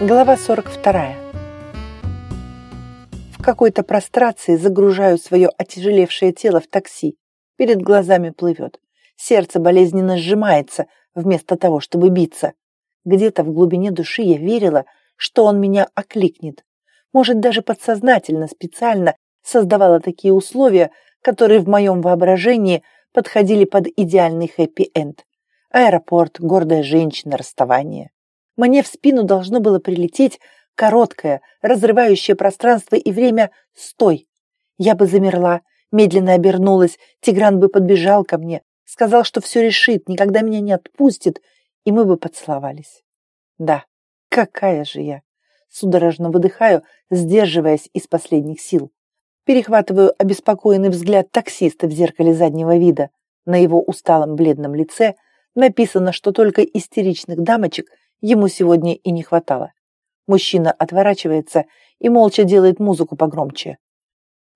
Глава 42. В какой-то прострации загружаю свое отяжелевшее тело в такси. Перед глазами плывет. Сердце болезненно сжимается, вместо того, чтобы биться. Где-то в глубине души я верила, что он меня окликнет. Может, даже подсознательно, специально создавала такие условия, которые в моем воображении подходили под идеальный хэппи-энд. Аэропорт, гордая женщина, расставание. Мне в спину должно было прилететь короткое, разрывающее пространство и время «стой». Я бы замерла, медленно обернулась, Тигран бы подбежал ко мне, сказал, что все решит, никогда меня не отпустит, и мы бы поцеловались. Да, какая же я! Судорожно выдыхаю, сдерживаясь из последних сил. Перехватываю обеспокоенный взгляд таксиста в зеркале заднего вида. На его усталом бледном лице написано, что только истеричных дамочек – ему сегодня и не хватало. Мужчина отворачивается и молча делает музыку погромче.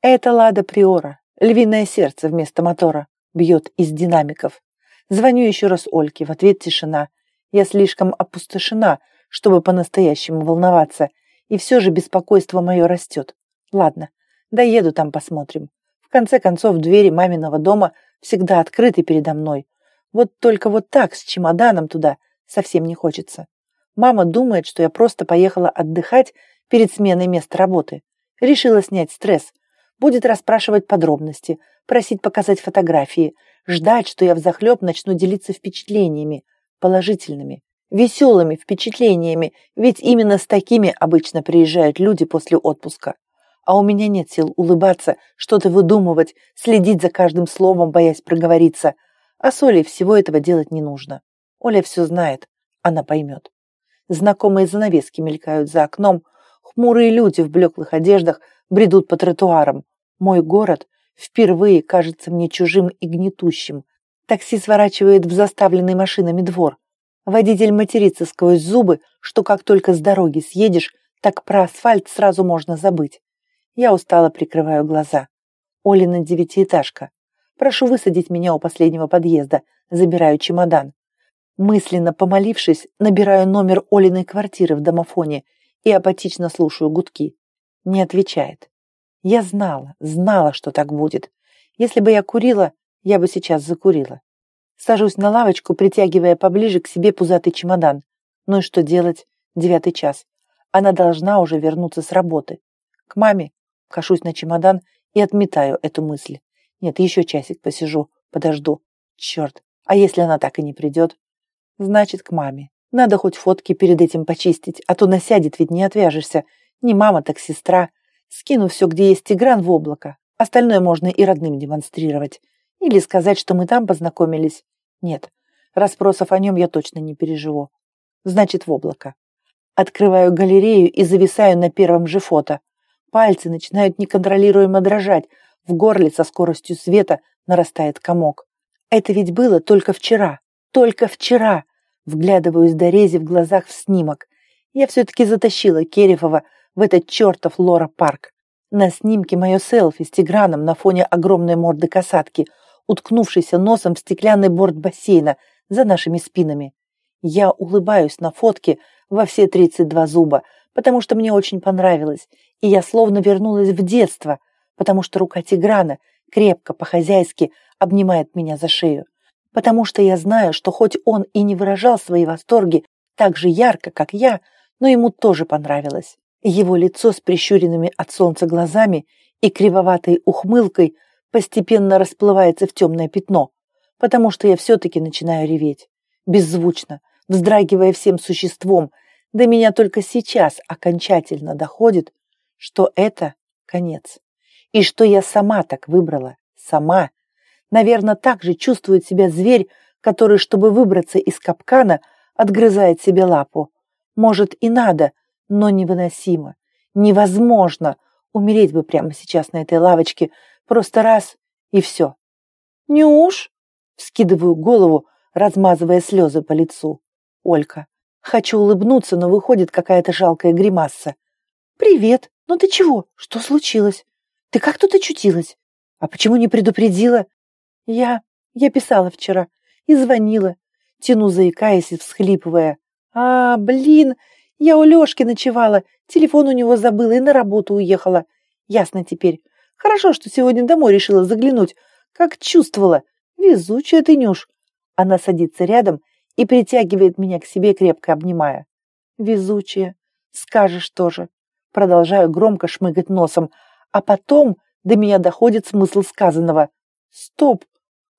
Это Лада Приора, львиное сердце вместо мотора, бьет из динамиков. Звоню еще раз Ольке, в ответ тишина. Я слишком опустошена, чтобы по-настоящему волноваться, и все же беспокойство мое растет. Ладно, доеду там посмотрим. В конце концов, двери маминого дома всегда открыты передо мной. Вот только вот так, с чемоданом туда, совсем не хочется. Мама думает, что я просто поехала отдыхать перед сменой места работы. Решила снять стресс. Будет расспрашивать подробности, просить показать фотографии, ждать, что я взахлеб начну делиться впечатлениями, положительными, веселыми впечатлениями, ведь именно с такими обычно приезжают люди после отпуска. А у меня нет сил улыбаться, что-то выдумывать, следить за каждым словом, боясь проговориться. А с Олей всего этого делать не нужно. Оля все знает, она поймет. Знакомые занавески мелькают за окном. Хмурые люди в блеклых одеждах бредут по тротуарам. Мой город впервые кажется мне чужим и гнетущим. Такси сворачивает в заставленный машинами двор. Водитель матерится сквозь зубы, что как только с дороги съедешь, так про асфальт сразу можно забыть. Я устало прикрываю глаза. Олина девятиэтажка. Прошу высадить меня у последнего подъезда. Забираю чемодан. Мысленно помолившись, набираю номер Олиной квартиры в домофоне и апатично слушаю гудки. Не отвечает. Я знала, знала, что так будет. Если бы я курила, я бы сейчас закурила. Сажусь на лавочку, притягивая поближе к себе пузатый чемодан. Ну и что делать? Девятый час. Она должна уже вернуться с работы. К маме кашусь на чемодан и отметаю эту мысль. Нет, еще часик посижу, подожду. Черт, а если она так и не придет? Значит, к маме. Надо хоть фотки перед этим почистить, а то насядет, ведь не отвяжешься. Не мама, так сестра. Скину все, где есть Тигран, в облако. Остальное можно и родным демонстрировать. Или сказать, что мы там познакомились. Нет, расспросов о нем я точно не переживу. Значит, в облако. Открываю галерею и зависаю на первом же фото. Пальцы начинают неконтролируемо дрожать. В горле со скоростью света нарастает комок. Это ведь было только вчера. Только вчера вглядываюсь до рези в глазах в снимок. Я все-таки затащила Керефова в этот чертов Лора-парк. На снимке мое селфи с Тиграном на фоне огромной морды касатки, уткнувшейся носом в стеклянный борт бассейна за нашими спинами. Я улыбаюсь на фотке во все 32 зуба, потому что мне очень понравилось, и я словно вернулась в детство, потому что рука Тиграна крепко, по-хозяйски обнимает меня за шею потому что я знаю, что хоть он и не выражал свои восторги так же ярко, как я, но ему тоже понравилось. Его лицо с прищуренными от солнца глазами и кривоватой ухмылкой постепенно расплывается в темное пятно, потому что я все-таки начинаю реветь. Беззвучно, вздрагивая всем существом, до меня только сейчас окончательно доходит, что это конец. И что я сама так выбрала, сама, Наверное, так же чувствует себя зверь, который, чтобы выбраться из капкана, отгрызает себе лапу. Может, и надо, но невыносимо, невозможно. Умереть бы прямо сейчас на этой лавочке, просто раз и все. «Нюш!» — вскидываю голову, размазывая слезы по лицу. Олька. Хочу улыбнуться, но выходит какая-то жалкая гримаса. «Привет! Ну ты чего? Что случилось? Ты как тут очутилась? А почему не предупредила? Я... я писала вчера и звонила, тяну заикаясь и всхлипывая. А, блин, Я у Лешки ночевала, телефон у него забыла и на работу уехала. Ясно теперь. Хорошо, что сегодня домой решила заглянуть. Как чувствовала. Везучая ты, Нюш. Она садится рядом и притягивает меня к себе, крепко обнимая. Везучая. Скажешь тоже. Продолжаю громко шмыгать носом, а потом до меня доходит смысл сказанного. Стоп!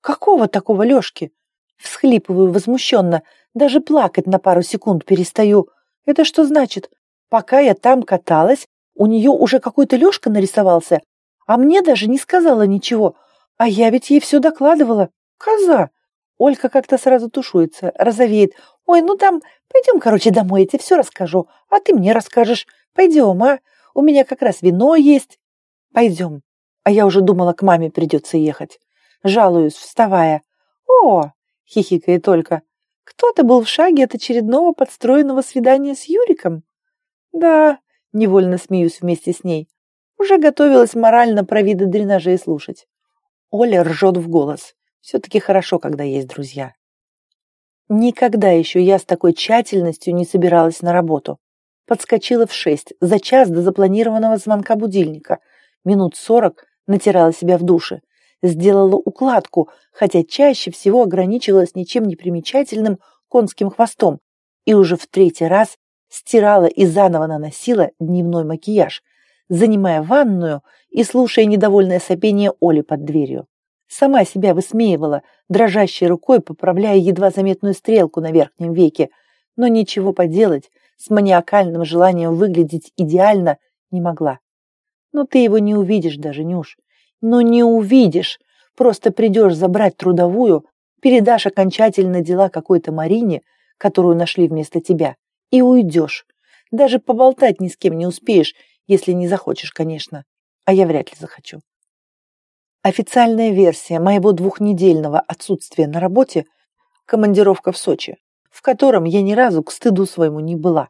Какого такого Лешки? Всхлипываю возмущенно, даже плакать на пару секунд перестаю. Это что значит? Пока я там каталась, у нее уже какой-то Лешка нарисовался, а мне даже не сказала ничего. А я ведь ей все докладывала. Коза! Олька как-то сразу тушуется, розовеет. Ой, ну там, пойдем, короче, домой, я тебе все расскажу, а ты мне расскажешь. Пойдем, а? У меня как раз вино есть. Пойдем. А я уже думала, к маме придется ехать. Жалуюсь, вставая. О, хихикает только. Кто-то был в шаге от очередного подстроенного свидания с Юриком? Да, невольно смеюсь вместе с ней. Уже готовилась морально про виды дренажа и слушать. Оля ржет в голос. Все-таки хорошо, когда есть друзья. Никогда еще я с такой тщательностью не собиралась на работу. Подскочила в шесть, за час до запланированного звонка будильника. Минут сорок натирала себя в душе сделала укладку, хотя чаще всего ограничивалась ничем не примечательным конским хвостом и уже в третий раз стирала и заново наносила дневной макияж, занимая ванную и слушая недовольное сопение Оли под дверью. Сама себя высмеивала, дрожащей рукой поправляя едва заметную стрелку на верхнем веке, но ничего поделать с маниакальным желанием выглядеть идеально не могла. Но ты его не увидишь даже, Нюш. Но не увидишь. Просто придешь забрать трудовую, передашь окончательно дела какой-то Марине, которую нашли вместо тебя, и уйдешь. Даже поболтать ни с кем не успеешь, если не захочешь, конечно. А я вряд ли захочу. Официальная версия моего двухнедельного отсутствия на работе – командировка в Сочи, в котором я ни разу к стыду своему не была.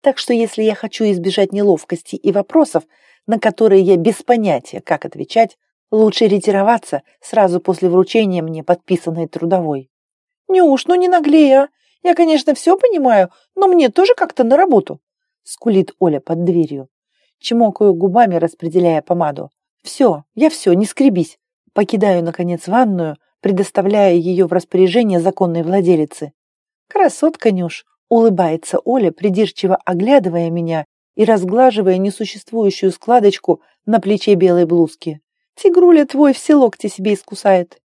Так что если я хочу избежать неловкости и вопросов, на которые я без понятия, как отвечать, лучше ретироваться сразу после вручения мне подписанной трудовой. «Нюш, ну не наглей, а! Я, конечно, все понимаю, но мне тоже как-то на работу!» скулит Оля под дверью. Чмокаю губами, распределяя помаду. «Все, я все, не скребись!» Покидаю, наконец, ванную, предоставляя ее в распоряжение законной владелицы. «Красотка, Нюш!» — улыбается Оля, придирчиво оглядывая меня и разглаживая несуществующую складочку на плече белой блузки. «Тигруля твой все локти себе искусает».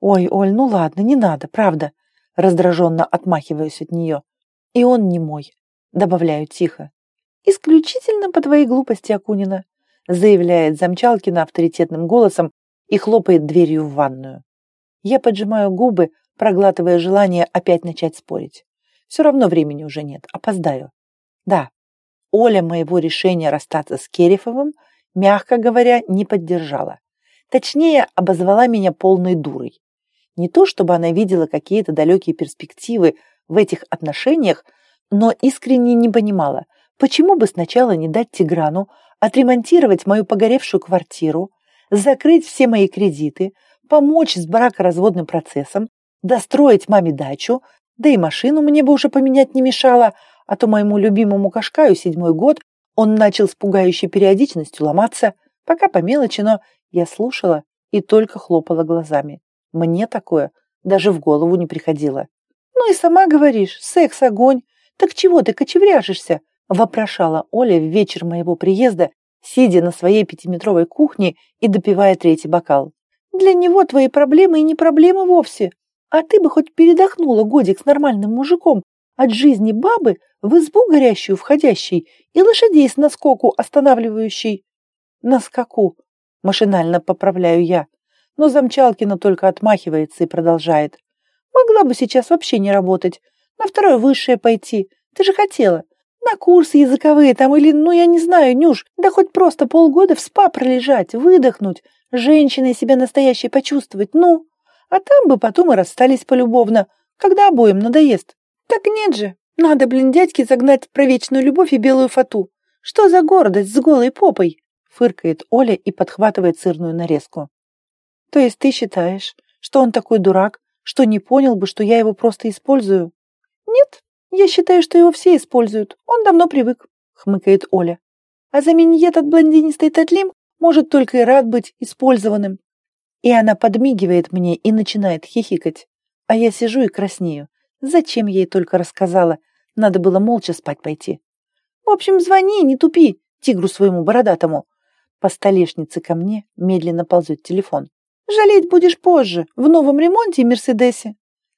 «Ой, Оль, ну ладно, не надо, правда», раздраженно отмахиваюсь от нее. «И он не мой», добавляю тихо. «Исключительно по твоей глупости, Акунина», заявляет Замчалкина авторитетным голосом и хлопает дверью в ванную. Я поджимаю губы, проглатывая желание опять начать спорить. Все равно времени уже нет, опоздаю. Да, Оля моего решения расстаться с Керифовым, мягко говоря, не поддержала. Точнее, обозвала меня полной дурой. Не то, чтобы она видела какие-то далекие перспективы в этих отношениях, но искренне не понимала, почему бы сначала не дать Тиграну отремонтировать мою погоревшую квартиру, закрыть все мои кредиты, помочь с бракоразводным процессом, достроить маме дачу, да и машину мне бы уже поменять не мешало, а то моему любимому Кашкаю седьмой год он начал с пугающей периодичностью ломаться, пока по мелочи, но я слушала и только хлопала глазами. Мне такое даже в голову не приходило. «Ну и сама говоришь, секс – огонь. Так чего ты кочевряжешься?» – вопрошала Оля в вечер моего приезда, сидя на своей пятиметровой кухне и допивая третий бокал. «Для него твои проблемы и не проблемы вовсе. А ты бы хоть передохнула годик с нормальным мужиком от жизни бабы в избу горящую входящей и лошадей с наскоку останавливающей. На скаку, машинально поправляю я, но Замчалкина только отмахивается и продолжает. Могла бы сейчас вообще не работать, на второе высшее пойти. Ты же хотела. На курсы языковые там или, ну, я не знаю, Нюш, да хоть просто полгода в спа пролежать, выдохнуть, женщиной себя настоящей почувствовать, ну. А там бы потом и расстались полюбовно, когда обоим надоест. Так нет же, надо, блин, дядьке загнать про вечную любовь и белую фату. Что за гордость с голой попой? Фыркает Оля и подхватывает сырную нарезку. То есть ты считаешь, что он такой дурак, что не понял бы, что я его просто использую? Нет, Я считаю, что его все используют. Он давно привык, хмыкает Оля. А за миньет от блондинистой Татлим может только и рад быть использованным. И она подмигивает мне и начинает хихикать. А я сижу и краснею. Зачем ей только рассказала? Надо было молча спать пойти. В общем, звони, не тупи, тигру своему бородатому. По столешнице ко мне медленно ползет телефон. Жалеть будешь позже, в новом ремонте и Мерседесе.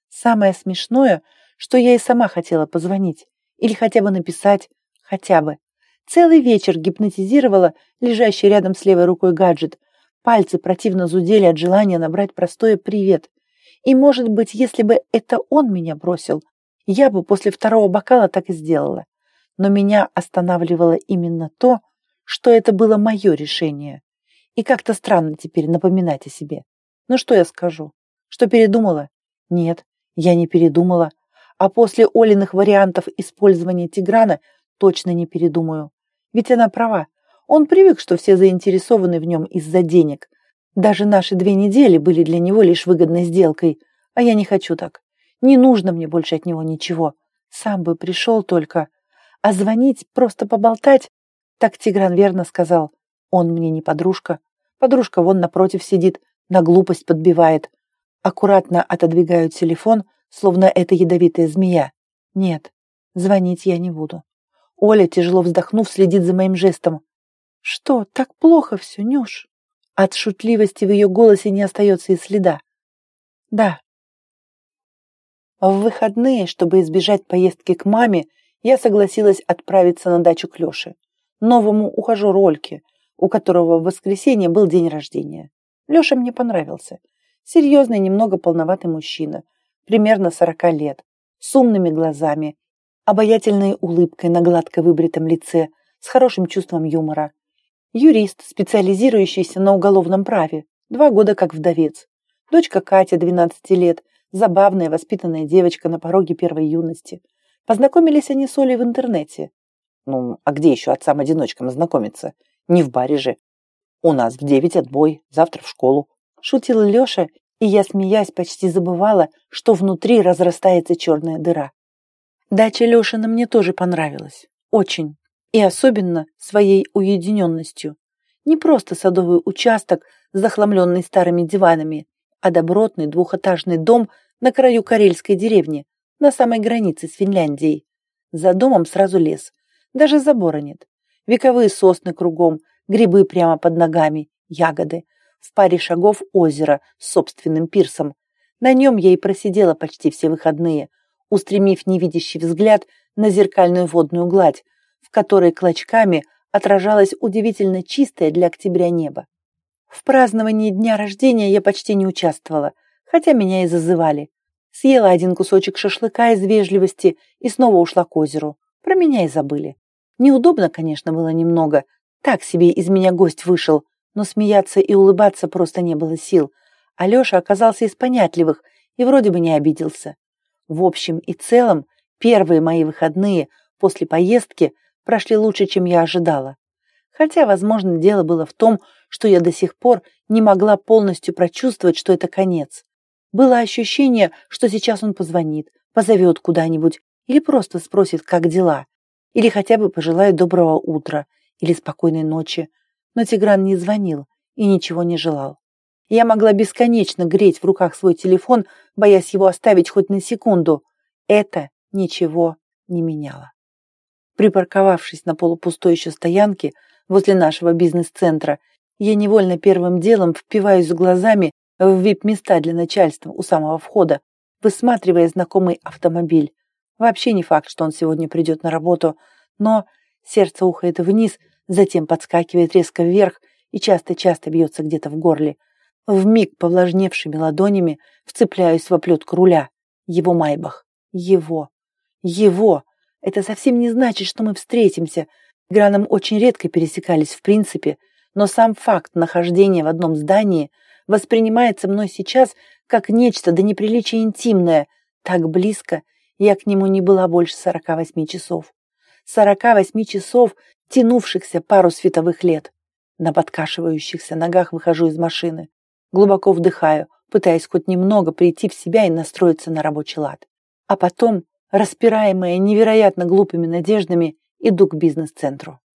Самое смешное, что я и сама хотела позвонить. Или хотя бы написать. Хотя бы. Целый вечер гипнотизировала лежащий рядом с левой рукой гаджет. Пальцы противно зудели от желания набрать простое «привет». И, может быть, если бы это он меня бросил, я бы после второго бокала так и сделала. Но меня останавливало именно то, что это было мое решение. И как-то странно теперь напоминать о себе. Ну что я скажу? Что передумала? Нет, я не передумала. А после Олиных вариантов использования Тиграна точно не передумаю. Ведь она права. Он привык, что все заинтересованы в нем из-за денег. Даже наши две недели были для него лишь выгодной сделкой. А я не хочу так. Не нужно мне больше от него ничего. Сам бы пришел только. А звонить, просто поболтать так Тигран верно сказал. Он мне не подружка. Подружка вон напротив сидит, на глупость подбивает. Аккуратно отодвигаю телефон, словно это ядовитая змея. Нет, звонить я не буду. Оля, тяжело вздохнув, следит за моим жестом. «Что, так плохо все, Нюш?» От шутливости в ее голосе не остается и следа. «Да». В выходные, чтобы избежать поездки к маме, я согласилась отправиться на дачу к Леше новому ухажеру Ольке, у которого в воскресенье был день рождения. Леша мне понравился. Серьезный, немного полноватый мужчина, примерно сорока лет, с умными глазами, обаятельной улыбкой на гладко выбритом лице, с хорошим чувством юмора. Юрист, специализирующийся на уголовном праве, два года как вдовец. Дочка Катя, 12 лет, забавная, воспитанная девочка на пороге первой юности. Познакомились они с Олей в интернете. Ну, а где еще отцам-одиночкам знакомиться? Не в баре же. У нас в девять отбой, завтра в школу. Шутил Леша, и я, смеясь, почти забывала, что внутри разрастается черная дыра. Дача Лешина мне тоже понравилась. Очень. И особенно своей уединенностью. Не просто садовый участок, захламленный старыми диванами, а добротный двухэтажный дом на краю карельской деревни, на самой границе с Финляндией. За домом сразу лес, даже забора нет. Вековые сосны кругом, грибы прямо под ногами, ягоды. В паре шагов озеро с собственным пирсом. На нем я и просидела почти все выходные, устремив невидящий взгляд на зеркальную водную гладь, в которой клочками отражалось удивительно чистое для октября небо. В праздновании дня рождения я почти не участвовала, хотя меня и зазывали. Съела один кусочек шашлыка из вежливости и снова ушла к озеру. Про меня и забыли. Неудобно, конечно, было немного. Так себе из меня гость вышел, но смеяться и улыбаться просто не было сил. Алеша оказался из понятливых и вроде бы не обиделся. В общем и целом, первые мои выходные после поездки прошли лучше, чем я ожидала. Хотя, возможно, дело было в том, что я до сих пор не могла полностью прочувствовать, что это конец. Было ощущение, что сейчас он позвонит, позовет куда-нибудь или просто спросит, как дела или хотя бы пожелает доброго утра или спокойной ночи. Но Тигран не звонил и ничего не желал. Я могла бесконечно греть в руках свой телефон, боясь его оставить хоть на секунду. Это ничего не меняло. Припарковавшись на полупустой еще стоянке возле нашего бизнес-центра, я невольно первым делом впиваюсь глазами в вип-места для начальства у самого входа, высматривая знакомый автомобиль. Вообще не факт, что он сегодня придет на работу, но сердце ухает вниз, затем подскакивает резко вверх и часто-часто бьется где-то в горле. Вмиг повлажневшими ладонями вцепляюсь в оплетку руля. Его майбах. Его. Его. Это совсем не значит, что мы встретимся. Граном очень редко пересекались в принципе, но сам факт нахождения в одном здании воспринимается мной сейчас как нечто до неприличия интимное, так близко я к нему не была больше сорока восьми часов. Сорока восьми часов, тянувшихся пару световых лет. На подкашивающихся ногах выхожу из машины. Глубоко вдыхаю, пытаясь хоть немного прийти в себя и настроиться на рабочий лад. А потом Распираемая невероятно глупыми надеждами, иду к бизнес-центру.